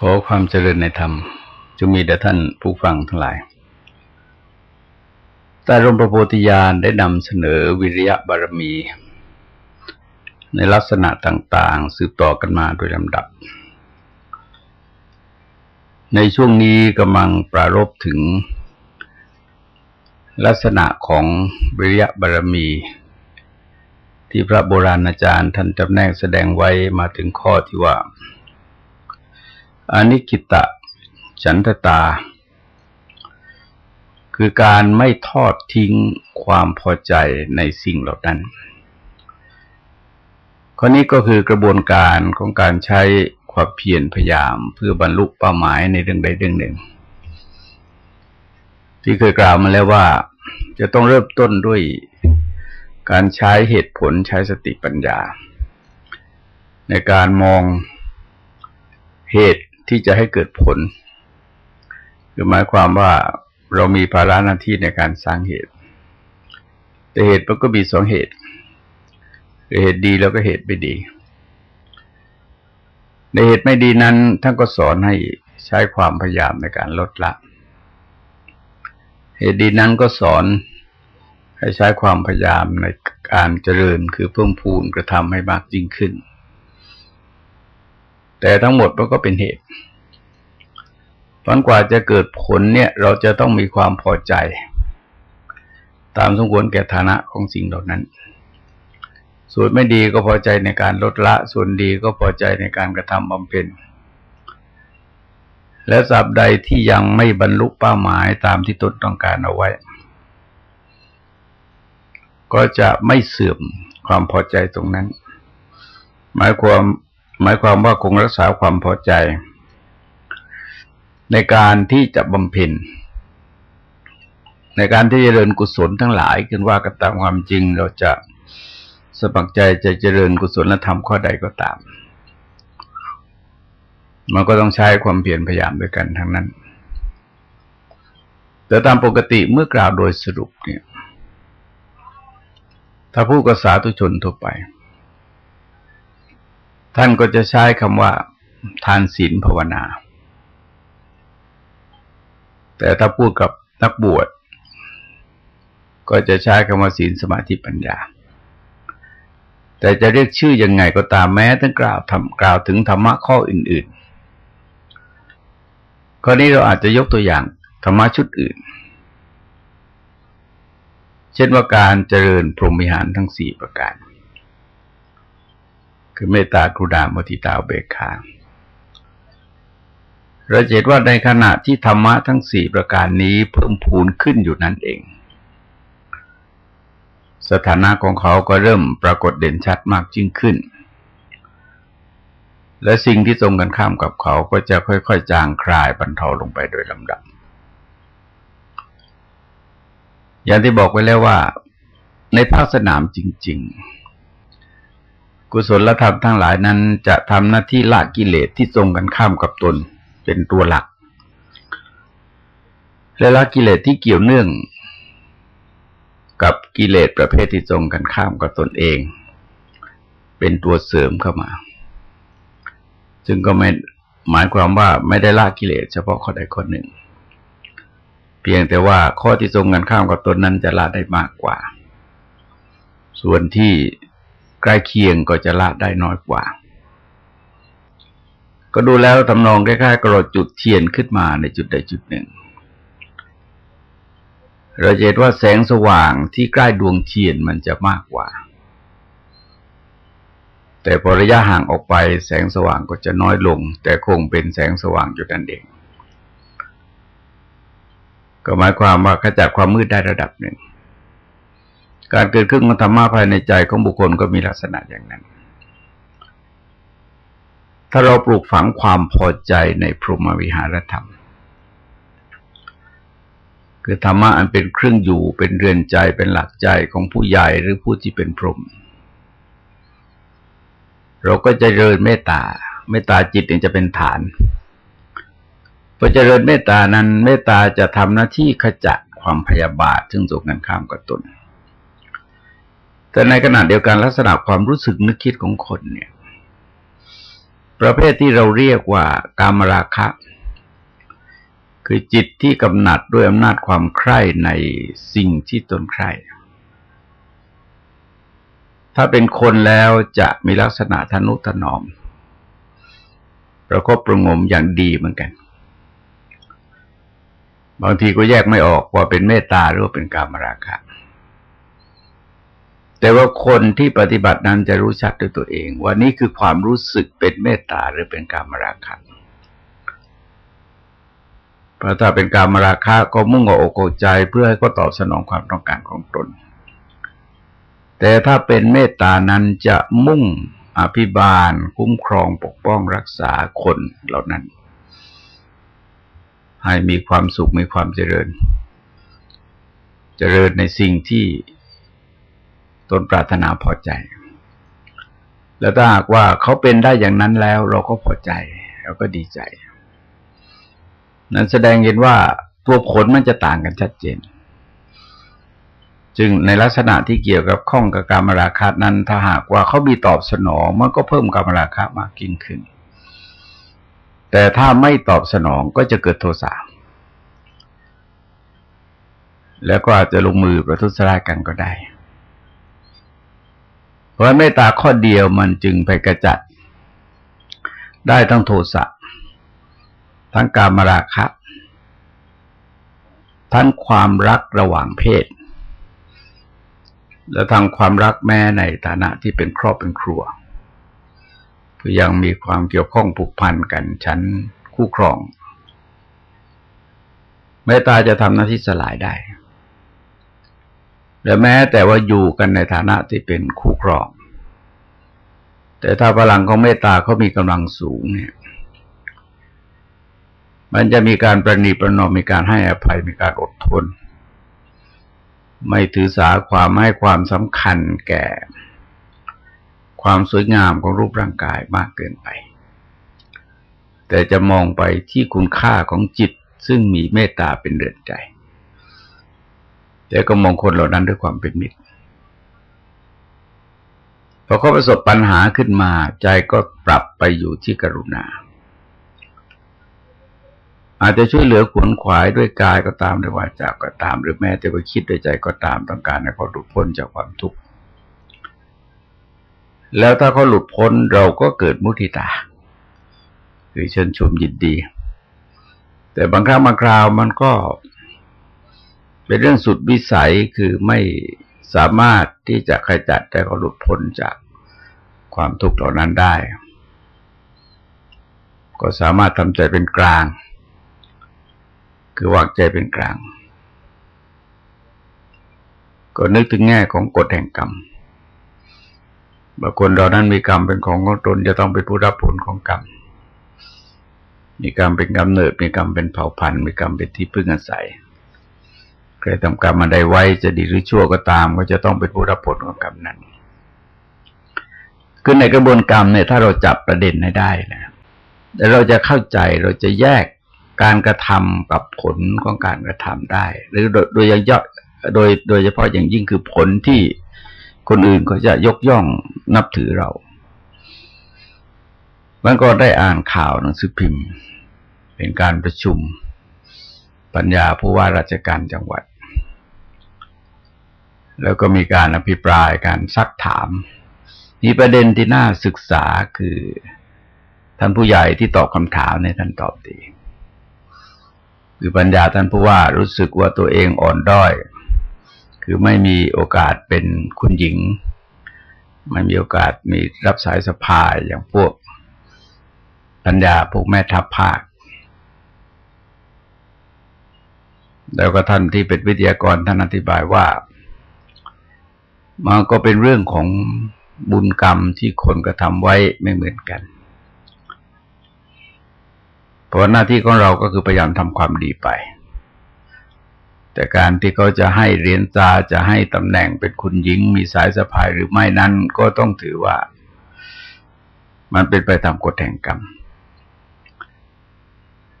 ขอความเจริญในธรรมจะมีแด่ท่านผู้ฟังทั้งหลาย แต่รมประโพธิญาณได้นำเสนอวิริยะบารมี ในลักษณะต่างๆ สืบต่อกันมาโดยลำดับ ในช่วงนี้กำลังปรารบถึง ลักษณะของวิริยะบารมี ที่พระโบราณอาจารย์ท่านจำแนกแสดงไว้มาถึงข้อที่ว่า อนิกิตะ ฉันทตา คือการไม่ทอดทิ้งความพอใจในสิ่งเหล่านั้นข้อนี้ก็คือกระบวนการของการใช้ความเพียรพยายามเพื่อบรรลุเป้าหมายในเรื่องใดเรื่องหนึ่ง ที่เคยกล่าวมาแล้วว่า จะต้องเริ่มต้นด้วยการใช้เหตุผลใช้สติปัญญา ในการมองเหตุ ที่จะให้เกิดผล คือหมายความว่าเรามีภาระหน้าที่ในการสร้างเหตุ แต่เหตุมันก็มีสองเหตุคือเหตุดีแล้วก็เหตุไม่ดี ในเหตุไม่ดีนั้นท่านก็สอนให้ใช้ความพยายามในการลดละ เหตุดีนั้นก็สอนให้ใช้ความพยายามในการเจริญคือเพิ่มพูนกระทำให้มากยิ่งขึ้น แต่ทั้งหมดมันก็เป็นเหตุตอนกว่าจะเกิดผลเนี่ย เราจะต้องมีความพอใจ ตามสมควรแก่ฐานะของสิ่งเหล่านั้น ส่วนไม่ดีก็พอใจในการลดละ ส่วนดีก็พอใจในการกระทำบำเพ็ญและสับใดที่ยังไม่บรรลุเป้าหมายตามที่ตนต้องการเอาไว้ ก็จะไม่เสื่อมความพอใจตรงนั้น หมายความ หมายความว่าคงรักษาความพอใจ ในการที่จะบำเพ็ญในการที่จะเจริญกุศลทั้งหลายคือว่ากันตามความจริง เราจะสมัครใจจะเจริญกุศลธรรมข้อใดก็ตาม มันก็ต้องใช้ความเพียรพยายามด้วยกันทั้งนั้น แต่ตามปกติเมื่อกล่าวโดยสรุปเนี่ย ถ้าผู้กษาตุชนทั่วไป ท่านก็จะใช้คำว่า ทานศีลภาวนา แต่ถ้าพูดกับนักบวชก็จะใช้คำว่าศีลสมาธิปัญญา แต่จะเรียกชื่อยังไงก็ตามแม้ทั้งกล่าวทำกล่าวถึงธรรมะข้ออื่น ๆ ข้อนี้เราอาจจะยกตัวอย่างธรรมะชุดอื่น เช่นว่าการเจริญพรหมิหารทั้งสี่ประการ คือเมตตากรุณาโมทิตาเบกขาเราเห็นว่าในขณะที่ธรรมะทั้งสี่ประการนี้เพิ่มพูนขึ้นอยู่นั่นเอง สถานะของเขาก็เริ่มปรากฏเด่นชัดมากยิ่งขึ้น และสิ่งที่ตรงกันข้ามกับเขาก็จะค่อยๆ จางคลายบรรเทาลงไปโดยลำดับ อย่างที่บอกไว้แล้วว่า ในภาคสนามจริง ๆ กุศลธรรมทั้งหลายนั้นจะทำหน้าที่ละกิเลสที่ตรงกันข้ามกับตนเป็นตัวหลัก และละกิเลสที่เกี่ยวเนื่อง กับกิเลสประเภทที่ตรงกันข้ามกับตนเอง เป็นตัวเสริมเข้ามาจึงก็ไม่หมายความว่าไม่ได้ละกิเลสเฉพาะข้อใดข้อหนึ่ง เพียงแต่ว่าข้อที่ตรงกันข้ามกับตนนั้นจะละได้มากกว่า ส่วนที่ ใกล้เคียงก็จะละได้น้อยกว่า ก็ดูแล้วทำนองคล้ายๆกระโดดจุดเทียนขึ้นมาในจุดใดจุดหนึ่ง เราเห็นว่าแสงสว่างที่ใกล้ดวงเทียนมันจะมากกว่า แต่พอระยะห่างออกไปแสงสว่างก็จะน้อยลง แต่คงเป็นแสงสว่างอยู่นั่นเองก็หมายความว่าขจัดความมืดได้ระดับหนึ่ง การเกิดขึ้นของธรรมะภายในใจของบุคคลก็มีลักษณะอย่างนั้น ถ้าเราปลูกฝังความพอใจในพรหมวิหารธรรม คือธรรมะอันเป็นเครื่องอยู่เป็นเรือนใจเป็นหลักใจของผู้ใหญ่หรือผู้ที่เป็นพรหมเราก็จะเริญเมตตา เมตตาจิตจะเป็นฐานพอเจริญเมตตานั้นเมตตาจะทำหน้าที่ขจัดความพยาบาทซึ่งสูงกันข้ามกับตน แต่ในขณะเดียวกันลักษณะความรู้สึกนึกคิดของคนเนี่ย ประเภทที่เราเรียกว่ากามราคะ คือจิตที่กำหนัดด้วยอำนาจความใคร่ในสิ่งที่ตนใคร่ถ้าเป็นคนแล้วจะมีลักษณะทนุถนอม ประคบประงมอย่างดีเหมือนกัน บางทีก็แยกไม่ออกว่าเป็นเมตตาหรือว่าเป็นกามราคะ แต่ว่าคนที่ปฏิบัตินั้นจะรู้ชัดด้วยตัวเอง ว่านี่คือความรู้สึกเป็นเมตตาหรือเป็นการมราคะเพราะถ้าเป็นการมราคะก็มุ่งเอาอกใจเพื่อให้ก็ตอบสนองความต้องการของตน แต่ถ้าเป็นเมตตานั้นจะมุ่งอภิบาล คุ้มครองปกป้องรักษาคนเหล่านั้น ให้มีความสุขมีความเจริญ เจริญในสิ่งที่ ตนปรารถนาพอใจ แล้วถ้าหากว่าเขาเป็นได้อย่างนั้นแล้ว เราก็พอใจเราก็ดีใจ นั้นแสดงเห็นว่าตัวผลมันจะต่างกันชัดเจน จึงในลักษณะที่เกี่ยวกับข้องกับการมราคานั้น ถ้าหากว่าเขามีตอบสนองมันก็เพิ่มการมราคามากยิ่งขึ้น แต่ถ้าไม่ตอบสนองก็จะเกิดโทสะแล้วก็อาจจะลงมือประทุษร้ายกันก็ได้ เพราะเมตตาข้อเดียวมันจึงไปกระจัด ได้ทั้งโทสะทั้งการมราคะ ทั้งความรักระหว่างเพศ และทางความรักแม่ในฐานะที่เป็นครอบเป็นครัวก็ยังมีความเกี่ยวข้องผูกพันกันชั้นคู่ครองเมตตาจะทำหน้าที่สลายได้ และแม้แต่ว่าอยู่กันในฐานะที่เป็นคู่ครอง แต่ถ้าพลังของเมตตาเขามีกำลังสูงเนี่ย มันจะมีการประนีประนอมมีการให้อภัยมีการอดทน ไม่ถือสาความให้ความสำคัญแก่ ความสวยงามของรูปร่างกายมากเกินไป แต่จะมองไปที่คุณค่าของจิตซึ่งมีเมตตาเป็นเรือนใจ แต่ก็มองคนเหล่านั้นด้วยความเป็นมิตรพอเขาประสบปัญหาขึ้นมา ใจก็ปรับไปอยู่ที่กรุณา อาจจะช่วยเหลือขวนขวายด้วยกายก็ตามด้วยวาจาก็ตาม หรือแม้แต่ว่าคิดด้วยใจก็ตามต้องการให้เขาหลุดพ้นจากความทุกข์แล้วถ้าเขาหลุดพ้นเราก็เกิดมุทิตา คือเชิญชมยินดี แต่บางครั้งบางคราวมันก็ เป็นเรื่องสุดวิสัยคือไม่สามารถที่จะขจัดแต่เขาหลุดพ้นจากความทุกข์เหล่านั้นได้ ก็สามารถทำใจเป็นกลาง คือวางใจเป็นกลาง ก็นึกถึงแง่ของกฎแห่งกรรมบางคนเรานั้นมีกรรมเป็นของของตนจะต้องเป็นผู้รับผลของกรรม มีกรรมเป็นกรรมเนิด มีกรรมเป็นเผ่าพันธุ์ มีกรรมเป็นที่พึ่งอาศัย ใครทำกรรมมาใดไว้จะดีหรือชั่วก็ตาม ก็จะต้องเป็นผู้รับผลของกรรมนั้นคือในกระบวนกรรมเนี่ยถ้าเราจับประเด็นได้นะแล้วเราจะเข้าใจเราจะแยกการกระทำกับผลของการกระทำได้ หรือโดยโดยย่อโดยโดยเฉพาะอย่างยิ่งคือผลที่คนอื่นเขาจะยกย่องนับถือเรามันก็ได้อ่านข่าวหนังสือพิมพ์ เป็นการประชุม ปัญญาผู้ว่าราชการจังหวัด แล้วก็มีการอภิปรายการซักถาม มีประเด็นที่น่าศึกษาคือ ท่านผู้ใหญ่ที่ตอบคำถามในท่านตอบดีคือปัญญาท่านผู้ว่ารู้สึกว่าตัวเองอ่อนด้อย คือไม่มีโอกาสเป็นคุณหญิง ไม่มีโอกาสมีรับสายสภายอย่างพวก ปัญญาพวกแม่ทัพภาค แล้วก็ท่านที่เป็นวิทยากรท่านอธิบายว่า มันก็เป็นเรื่องของบุญกรรมที่คนกระทำไว้ไม่เหมือนกัน เพราะหน้าที่ของเราก็คือพยายามทำความดีไป แต่การที่เขาจะให้เรียนตาจะให้ตำแหน่งเป็นคุณหญิง มีสายสะพายหรือไม่นั้นก็ต้องถือว่า มันเป็นไปตามกฎแห่งกรรม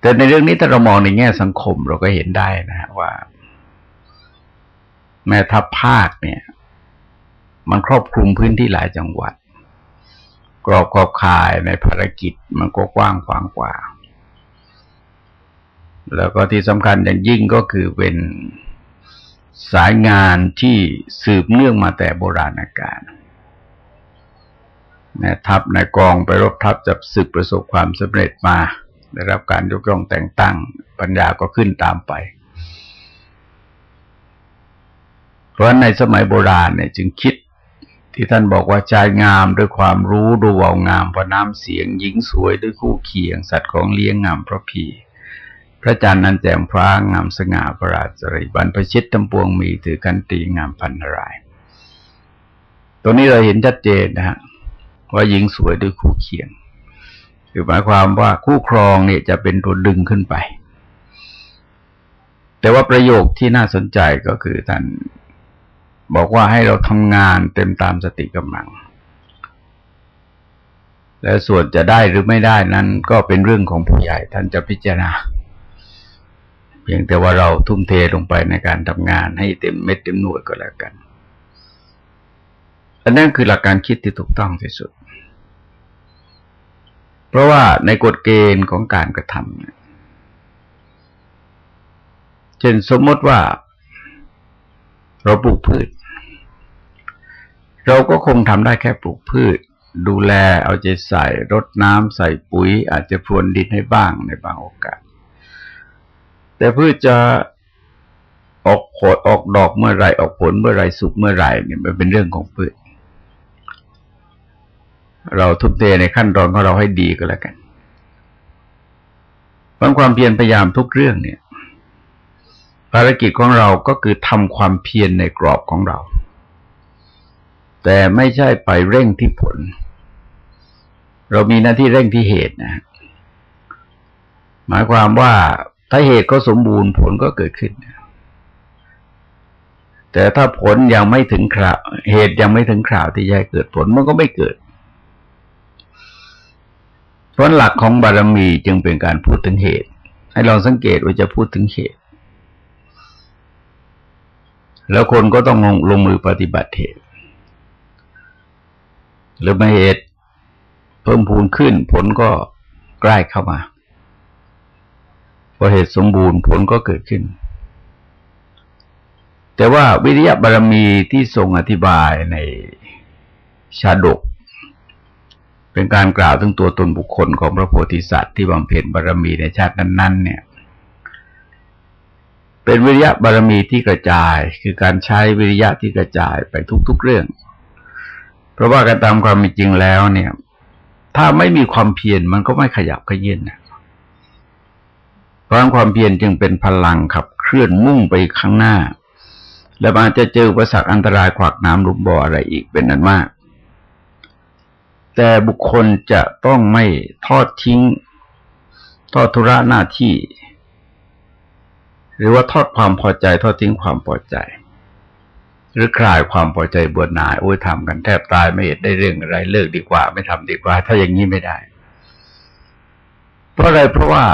แต่ในเรื่องนี้ถ้าเรามองในแง่สังคมเราก็เห็นได้นะฮะว่า แม่ทัพภาคเนี่ย มันครอบคลุมพื้นที่หลายจังหวัดคกรอบขอบข่ายในภารกิจมันก็กว้างขวางกว่า แล้วก็ที่สำคัญอย่างยิ่งก็คือเป็นสายงานที่สืบเนื่องมาแต่โบราณกาลนทัพในกองไปรบทัพจับศึกประสบความสำเร็จมา ได้รับการยกย่องแต่งตั้ง ปัญญาก็ขึ้นตามไป เพราะในสมัยโบราณเนี่ยจึงคิด ที่ท่านบอกว่าชายงามด้วยความรู้ดูเวางามพระน้ำเสียงหญิงสวยด้วยคู่เคียง สัตว์ของเลี้ยงงามพระพีพระจันทร์นั้นแจ่มพร้างงามสง่าประราชริบรรพชิตทั้งปวงมีถือกันตีงามพันนรายตัวนี้เราเห็นชัดเจนนะฮะว่าหญิงสวยด้วยคู่เคียงคือหมายความว่าคู่ครองเนี่ยจะเป็นตัวดึงขึ้นไป แต่ว่าประโยคที่น่าสนใจก็คือท่าน บอกว่าให้เราทำงานเต็มตามสติกำลัง และส่วนจะได้หรือไม่ได้นั้นก็เป็นเรื่องของผู้ใหญ่ท่านจะพิจารณา เพียงแต่ว่าเราทุ่มเทลงไปในการทำงานให้เต็มเม็ดเต็มหน่วยก็แล้วกันอันนั้นคือหลักการคิดที่ถูกต้องที่สุด เพราะว่าในกฎเกณฑ์ของการกระทำเช่นสมมติว่า เราปลูกพืช เราก็คงทำได้แค่ปลูกพืช ดูแลเอาใจใส่รดน้ำใส่ปุ๋ย อาจจะพรวนดินให้บ้างในบางโอกาส แต่พืชจะออกผลออกดอกเมื่อไรออกผลเมื่อไรสุกเมื่อไรเนี่ยมันเป็นเรื่องของพืช เราทุบเทในขั้นตอนของเราให้ดีก็แล้วกันบางความเพียรพยายามทุกเรื่องเนี่ย ภารกิจของเราก็คือทำความเพียรในกรอบของเรา แต่ไม่ใช่ไปเร่งที่ผล เรามีหน้าที่เร่งที่เหตุนะ หมายความว่าถ้าเหตุก็สมบูรณ์ผลก็เกิดขึ้น แต่ถ้าผลยังไม่ถึงคราวเหตุยังไม่ถึงคราวที่จะเกิดผลมันก็ไม่เกิดเพราะหลักของบารมีจึงเป็นการพูดถึงเหตุ ให้ลองสังเกตว่าจะพูดถึงเหตุ แล้วคนก็ต้องลงลงมือปฏิบัติเหตุ หรือไมาเหตุเพิ่มพูนขึ้น ผลก็ใกล้เข้ามาพอเหตุสมบูรณ์ผลก็เกิดขึ้น แต่ว่าวิริยะบารมีที่ทรงอธิบายในชาดก เป็นการกล่าวถึงตัวตนบุคคลของพระโพธิสัตว์ที่บำเพ็ญบารมีในชาตินั้นๆเนี่ย เป็นวิริยะบารมีที่กระจาย คือการใช้วิริยะที่กระจายไปทุกๆเรื่อง เพราะว่าการตามความเป็นจริงแล้วเนี่ย ถ้าไม่มีความเพียรมันก็ไม่ขยับขยื่นนะเพราะความเพียรจึงเป็นพลังขับเคลื่อนมุ่งไปข้างหน้า และอาจจะเจออุปสรรคอันตรายขวากน้ำลุมบ่ออะไรอีกเป็นนั้นมาก แต่บุคคลจะต้องไม่ทอดทิ้ง ทอดทุระหน้าที่ หรือว่าทอดความพอใจ ทอดทิ้งความพอใจ หรือคลายความพอใจบวหน่ายโอ้ยทำกันแทบตายไม่เห็นได้เรื่องอะไรเลิกดีกว่า ไม่ทำดีกว่า ถ้าอย่างนี้ไม่ได้ เพราะอะไรเพราะว่า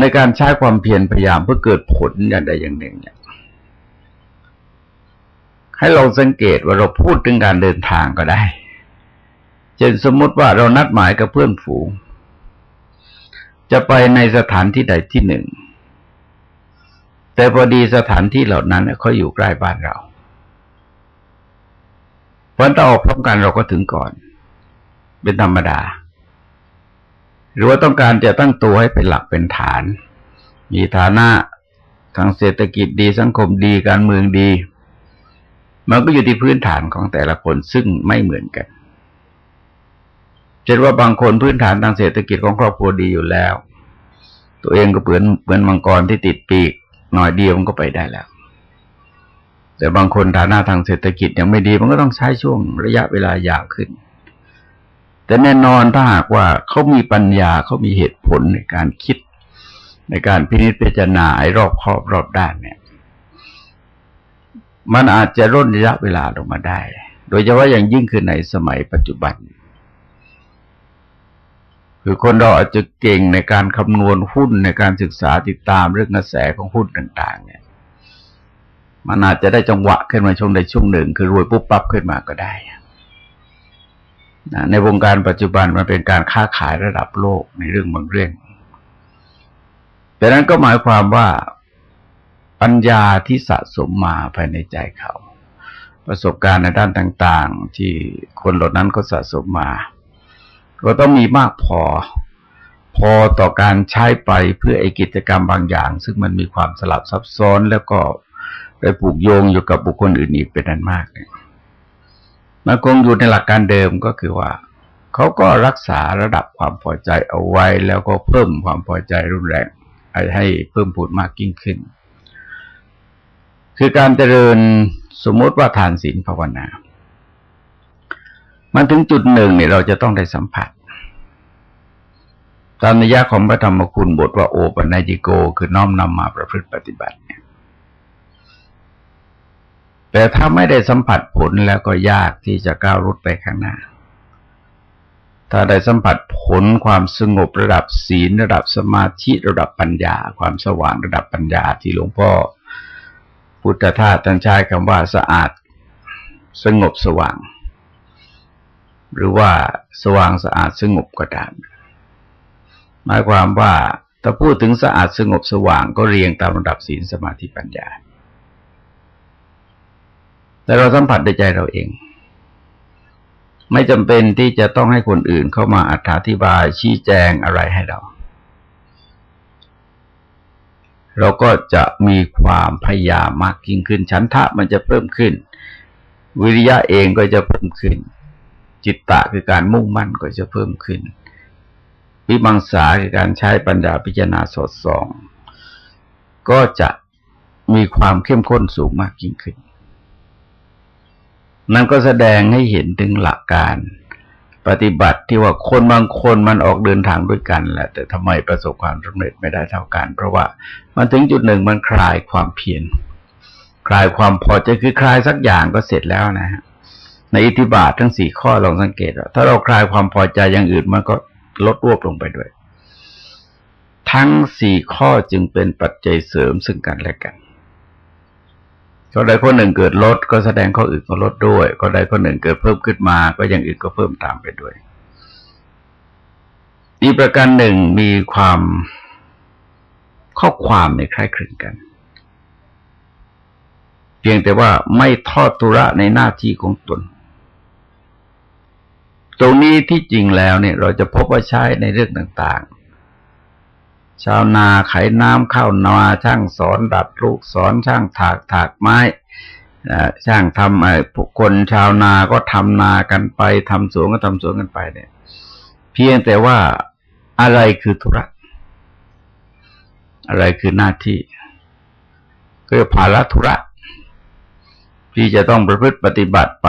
ในการใช้ความเพียรพยายามเพื่อเกิดผลอย่างใดอย่างหนึ่งเนี่ยให้เราสังเกตว่าเราพูดถึงการเดินทางก็ได้เช่นสมมติว่าเรานัดหมายกับเพื่อนฝูง จะไปในสถานที่ใดที่หนึ่ง แต่พอดีสถานที่เหล่านั้นเขาอยู่ใกล้บ้านเรา วันต่ออกพร้อมกันเราก็ถึงก่อน เป็นธรรมดา หรือว่าต้องการจะตั้งตัวให้เป็นหลักเป็นฐาน มีฐานะทางเศรษฐกิจดีสังคมดีการเมืองดี มันก็อยู่ที่พื้นฐานของแต่ละคนซึ่งไม่เหมือนกันเช่นว่าบางคนพื้นฐานทางเศรษฐกิจของครอบครัวดีอยู่แล้ว ตัวเองก็เหมือนเหมือนมังกรที่ติดปีกหน่อยเดียวมันก็ไปได้แล้ว แต่บางคนฐานะทางเศรษฐกิจยังไม่ดี มันก็ต้องใช้ช่วงระยะเวลายาวขึ้น แต่แน่นอนถ้าหากว่าเขามีปัญญาเขามีเหตุผลในการคิด ในการพินิจพิจารณาไอ้รอบครอบรอบด้านเนี่ย มันอาจจะร่นระยะเวลาลงมาได้ โดยเฉพาะอย่างยิ่งคือในสมัยปัจจุบันคือคนเราอาจจะเก่งในการคำนวณหุ้นในการศึกษาติดตามเรื่องกระแสของหุ้นต่าง ๆ เนี่ย มันอาจจะได้จังหวะขึ้นมาช่วงใดช่วงหนึ่ง คือรวยปุ๊บปั๊บขึ้นมาก็ได้ในวงการปัจจุบันมันเป็นการค้าขายระดับโลกในเรื่องบางเรื่องแต่นั้นก็หมายความว่าปัญญาที่สะสมมาภายในใจเขา ประสบการณ์ในด้านต่าง ๆ ที่คนเหล่านั้นก็สะสมมา ก็ต้องมีมากพอ พอต่อการใช้ไปเพื่อไอกิจกรรมบางอย่าง ซึ่งมันมีความสลับซับซ้อนแล้วก็ ไปผูกโยงอยู่กับบุคคลอื่นอีกเป็นนั้นมากเนี่ยมันคงอยู่ในหลักการเดิมก็คือว่าเขาก็รักษาระดับความพอใจเอาไว้ แล้วก็เพิ่มความพอใจรุนแรงให้เพิ่มพูดมากยิ่งขึ้น คือการเจริญสมมติว่าทานศีลภาวนา มันถึงจุดหนึ่งเนี่ยเราจะต้องได้สัมผัส ตามนิยาของพระธรรมคุณบทว่าโอปัญญิโก คือน้อมนำมาประพฤติปฏิบัติเนี่ย แต่ถ้าไม่ได้สัมผัสผลแล้วก็ยากที่จะก้าวรุดไปข้างหน้า ถ้าได้สัมผัสผลความสงบระดับศีลระดับสมาธิระดับปัญญา ความสว่างระดับปัญญาที่หลวงพ่อพุทธทาสท่านใช้คำว่าสะอาด สงบสว่าง หรือว่าสว่างสะอาดสงบก็ได้หมายความว่าถ้าพูดถึงสะอาดสงบสว่างก็เรียงตามระดับศีลสมาธิปัญญา แต่เราสัมผัสด้วยใจเราเอง ไม่จำเป็นที่จะต้องให้คนอื่นเข้ามาอธิบายชี้แจงอะไรให้เรา เราก็จะมีความพยายามมากยิ่งขึ้น ชั้นทะมันจะเพิ่มขึ้น วิริยะเองก็จะเพิ่มขึ้น จิตตะคือการมุ่งมั่นก็จะเพิ่มขึ้น วิมังสาคือการใช้ปัญญาพิจารณาสดส่องก็จะมีความเข้มข้นสูงมากยิ่งขึ้น นั่นก็แสดงให้เห็นถึงหลักการปฏิบัติที่ว่าคนบางคนมันออกเดินทางด้วยกันแหละแต่ทำไมประสบความสำเร็จไม่ได้เท่ากัน เพราะว่ามันถึงจุดหนึ่งมันคลายความเพียรคลายความพอใจคือคลายสักอย่างก็เสร็จแล้วนะฮะในอิทธิบาททั้งสี่ข้อลองสังเกตว่าถ้าเราคลายความพอใจอย่างอื่นมันก็ลดรวบลงไปด้วย ทั้งสี่ข้อจึงเป็นปัจจัยเสริมซึ่งกันและกัน ก็ใดข้อหนึ่งเกิดลดก็แสดงข้ออื่นก็ลดด้วย ก็ใดข้อหนึ่งเกิดเพิ่มขึ้นมา ก็อย่างอื่นก็เพิ่มตามไปด้วย อีกประการหนึ่งมีความข้อความในคล้ายคลึงกัน เพียงแต่ว่าไม่ทอดทุระในหน้าที่ของตน ตรงนี้ที่จริงแล้วเนี่ย เราจะพบว่าใช้ในเรื่องต่าง ชาวนาไขน้ำเข้านาช่างสอนดัดลูกสอนช่างถากถากไม้ช่างทำไอ้พวกคนชาวนาก็ทำนากันไปทำสวนก็ทำสวนกันไปเนี่ย เพียงแต่ว่าอะไรคือธุระอะไรคือหน้าที่คือภาระธุระ ที่จะต้องประพฤติปฏิบัติไป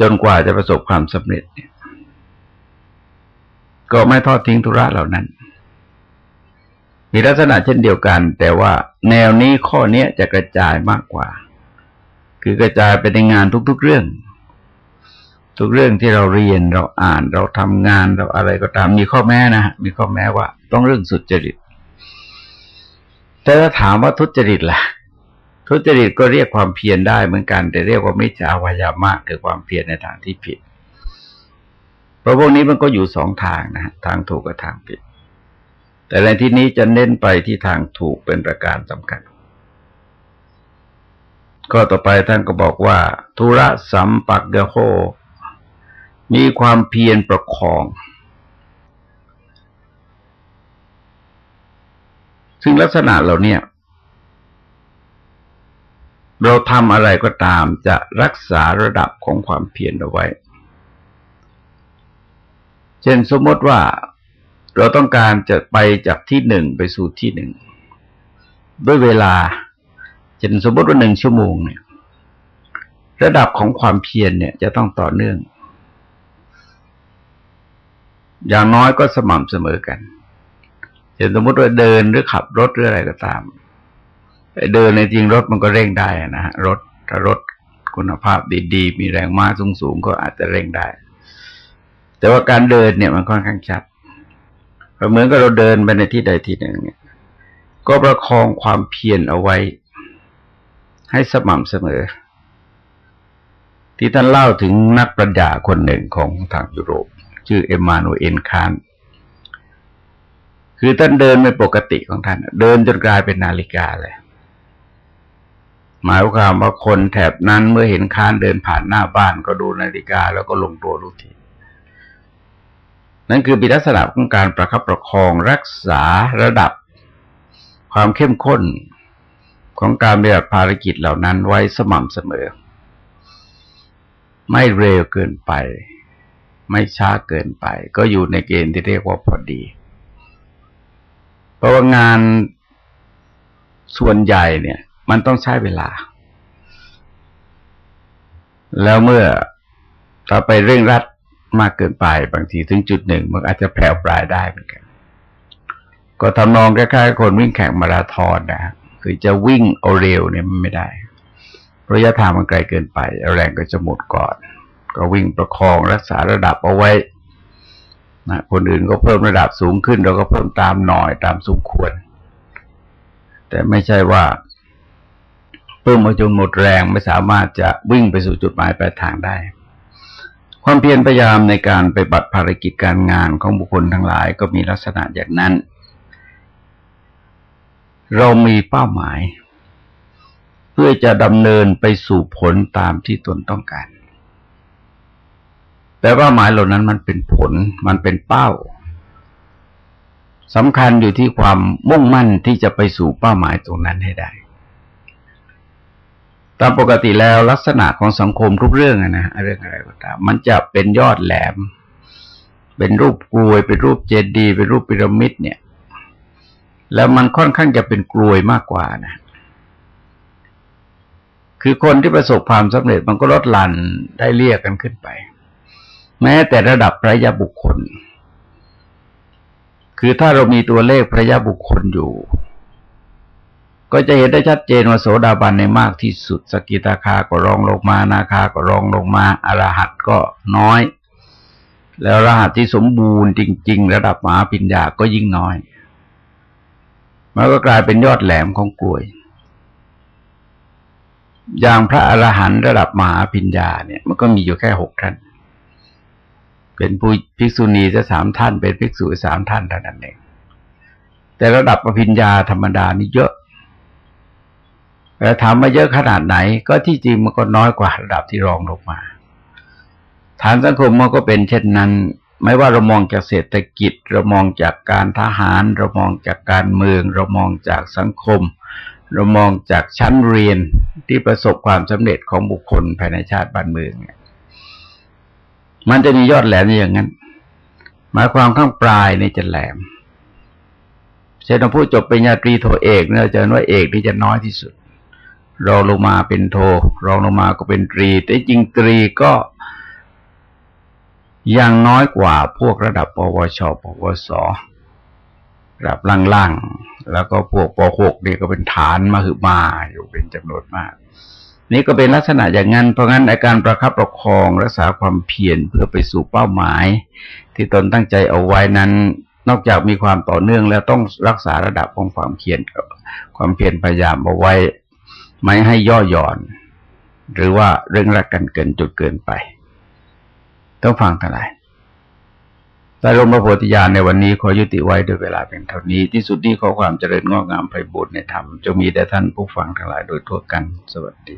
จนกว่าจะประสบความสำเร็จเนี่ย ก็ไม่ทอดทิ้งธุระเหล่านั้น มีลักษณะเช่นเดียวกัน แต่ว่าแนวนี้ข้อนี้จะกระจายมากกว่า คือกระจายไปในงานทุก ๆเรื่อง ทุกเรื่องที่เราเรียนเราอ่านเราทำงานเราอะไรก็ตามมีข้อแม้นะมีข้อแม้ว่า ต้องเรื่องสุจริต แต่ถ้าถามว่าทุจริตล่ะทุจริตก็เรียกความเพียรได้เหมือนกัน แต่เรียกว่าไม่จาวายามากคือความเพียรในทางที่ผิด เพราะพวกนี้มันก็อยู่สองทางนะทางถูกกับทางผิด แต่ในที่นี้จะเน้นไปที่ทางถูกเป็นประการสำคัญก็ต่อไปท่านก็บอกว่า ธุระสัมปักเกโฮมีความเพียรประคอง ซึ่งลักษณะเราเนี่ย เราทำอะไรก็ตามจะรักษาระดับของความเพียรเอาไว้ เช่นสมมติว่าเราต้องการจะไปจากที่หนึ่งไปสู่ที่หนึ่งด้วยเวลาเช่นสมมติว่าหนึ่งชั่วโมงเนี่ย ระดับของความเพียรเนี่ย จะต้องต่อเนื่อง อย่างน้อยก็สม่ำเสมอกันเช่นสมมติว่าเดินหรือขับรถหรืออะไรก็ตามเดินในจริงรถมันก็เร่งได้นะฮะรถถ้ารถคุณภาพดีๆ มีแรงม้าสูงๆ ก็อาจจะเร่งได้ แต่ว่าการเดินเนี่ยมันค่อนข้างชัดเหมือนกับเราเดินไปในที่ใดที่หนึ่งเนี่ย ก็ประคองความเพียรเอาไว้ ให้สม่ำเสมอ ที่ท่านเล่าถึงนักปรัชญาคนหนึ่งของทางยุโรป ชื่อเอมานูเอลคานคือท่านเดินไม่ปกติของท่าน เดินจนกลายเป็นนาฬิกาเลยหมายความว่าคนแถบนั้นเมื่อเห็นคานเดินผ่านหน้าบ้านก็ดูนาฬิกาแล้วก็ลงตัวรู้ที นั่นคือเป็นลักษณะของการประคับประคองรักษาระดับความเข้มข้นของการปฏิบัติภารกิจเหล่านั้นไว้สม่ำเสมอ ไม่เร็วเกินไป ไม่ช้าเกินไป ก็อยู่ในเกณฑ์ที่เรียกว่าพอดี เพราะว่างานส่วนใหญ่เนี่ย มันต้องใช้เวลา แล้วเมื่อถ้าไปเร่งรัด มากเกินไปบางทีถึงจุดหนึ่ง มันอาจจะแผ่วปลายได้เหมือนกัน ก็ทำนองคล้ายๆคนวิ่งแข่งมาราธอนนะ คือจะวิ่งเอาเร็วเนี่ยมันไม่ได้ระยะทางมันไกลเกินไป แรงก็จะหมดก่อน ก็วิ่งประคองรักษาระดับเอาไว้นะคนอื่นก็เพิ่มระดับสูงขึ้น เราก็เพิ่มตามหน่อยตามสมควร แต่ไม่ใช่ว่า เพิ่มมาจนหมดแรงไม่สามารถจะวิ่งไปสู่จุดหมายปลายทางได้ ความเพียรพยายามในการไปบัตรภารกิจการงานของบุคคลทั้งหลายก็มีลักษณะอย่างนั้น เรามีเป้าหมาย เพื่อจะดำเนินไปสู่ผลตามที่ตนต้องการ แต่เป้าหมายเหล่านั้นมันเป็นผลมันเป็นเป้าสำคัญอยู่ที่ความมุ่งมั่นที่จะไปสู่เป้าหมายตรงนั้นให้ได้ ตามปกติแล้วลักษณะของสังคมทุกเรื่องนะเรื่องอะไรก็ตามมันจะเป็นยอดแหลม เป็นรูปกลวยเป็นรูปเจดีย์เป็นรูปพีระมิดเนี่ย แล้วมันค่อนข้างจะเป็นกลวยมากกว่านะคือคนที่ประสบความสำเร็จมันก็ลดหลั่นได้เรียกกันขึ้นไป แม้แต่ระดับพระยาบุคคล คือถ้าเรามีตัวเลขพระยาบุคคลอยู่ ก็จะเห็นได้ชัดเจนว่าโสดาบันในมากที่สุด สกิตาคาก็รองลงมา นาคาก็รองลงมาอรหัตก็น้อย แล้วรหัสที่สมบูรณ์จริง ๆ ระดับมหาปิญญาก็ยิ่งน้อย มันก็กลายเป็นยอดแหลมของกลวย อย่างพระอรหันต์ระดับมหาปิญญาเนี่ย มันก็มีอยู่แค่หกท่าน เป็นผู้ภิกษุณีจะสามท่าน เป็นภิกษุสามท่านเท่านั้นเองแต่ระดับปริญญาธรรมดานี่เยอะ แต่ถามมาเยอะขนาดไหน ก็ที่จริงมันก็น้อยกว่าระดับที่รองลงมา ฐานสังคมมันก็เป็นเช่นนั้น ไม่ว่าเรามองจากเศรษฐกิจ เรามองจากการทหาร เรามองจากการเมือง เรามองจากสังคม เรามองจากชั้นเรียนที่ประสบความสำเร็จของบุคคลภายในชาติบ้านเมืองเนี่ยมันจะมียอดแหลมอย่างนั้น หมายความข้างปลายนี่จะแหลมเช่นเราพูดจบปริญญาตรีโทเอกเนี่ยจะนว่าเอกที่จะน้อยที่สุด รองลงมาเป็นโท รองลงมาก็เป็นตรี แต่จริงตรีก็ยังน้อยกว่าพวกระดับปวช ปวสระดับล่างๆ แล้วก็พวกปหกนี่ก็เป็นฐานมาหือมาอยู่เป็นจำนวนมาก นี่ก็เป็นลักษณะอย่างนั้น เพราะงั้นในการประคับประคองรักษาความเพียรเพื่อไปสู่เป้าหมาย ที่ตนตั้งใจเอาไว้นั้นนอกจากมีความต่อเนื่องแล้วต้องรักษาระดับของความเพียรความเพียรพยายามเอาไว้ ไม่ให้ย่อหย่อน หรือว่าเรื่องรักกันเกินจุดเกินไป ต้องฟังทั้งหลายแต่ลมพระโพธิญาณในวันนี้ขอยุติไว้ด้วยเวลาเป็นเท่านี้ ที่สุดนี้ขอความเจริญงอกงามไปบุญในธรรมจะมีแด่ท่านผู้ฟังทั้งหลายโดยทั่วกัน สวัสดี